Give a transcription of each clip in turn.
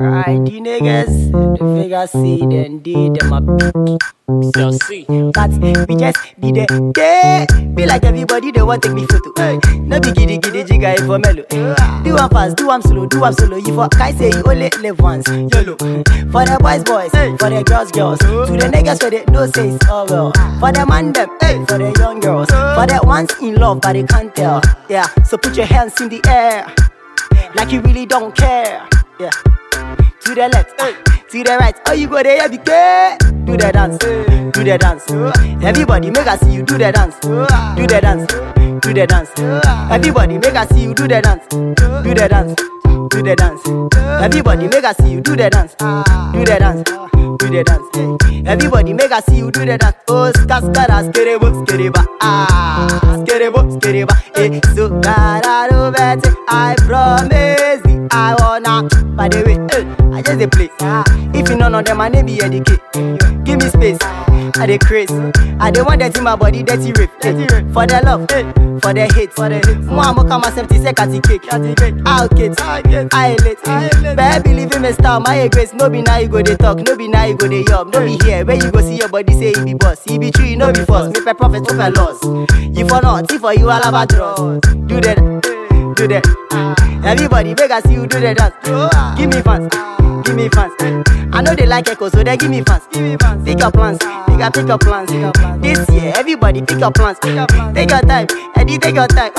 Right, the niggas, the figure see, then did them a pick. So see. But we just be there, there. Be like everybody, they want take me photo. Hey. No be giddy giddy jigga if for mellow. Do one fast, do one slow, do one solo. You for I say you only live once. YOLO. For the boys, boys, for the girls, girls. To the niggas where they no say it's all well. For the man them, for the young girls. For the ones in love but they can't tell. Yeah, so put your hands in the air. Like you really don't care. Yeah. To the left, to the right. Oh, you go there, care. Do the dance, do the dance. Everybody make us see you do the dance, do the dance, do the dance. Everybody make us see you do the dance, do the dance, do the dance. Everybody make us see you do the dance, do the dance, do the dance. Everybody make us see you do the dance. Oh, skaskara, skerebo, skereba, ah, skerebo, skereba. Eh, so gotta better. I promise you, I. By the way, I just dey play. Ah, if you know none of them, my name be educate. Give me space. I dey craze. I dey want dirty my body, dirty rape. Dirty rape. For the love, for the hate. For the hate. Mo amo kama seventy say kati cake. Kati cake. I'll get. I late. Baby, believe in me style, my grace. No be now you go dey talk, no be now you go dey yub. No be here where you go see your body say he be boss. He be true, no be false. Make my profit, make my loss. You for not, if for you I all about draws. Do that, do that. Everybody make us see you do the dance. Give me fans, give me fans. I know they like echo, so they give me fans. Pick your plans, pick up, pick your plans. This year, everybody pick your plans. Take your time, Eddie, take your time.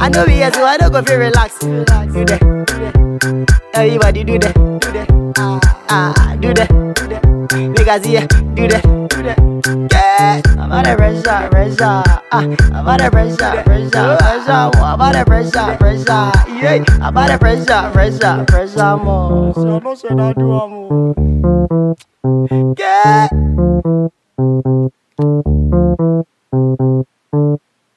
I know we here, so I don't go feel relax. Do that, everybody do that, do that. Ah, do that, do that. Make us here, do that, do that. Yeah, I'm on a pressure, pressure. Ah, I'm on a pressure, pressure, pressure. more. I'm on pressure, pressure. Yeah, I'm on a pressure, pressure, pressure more. So I know say that do am. Yeah.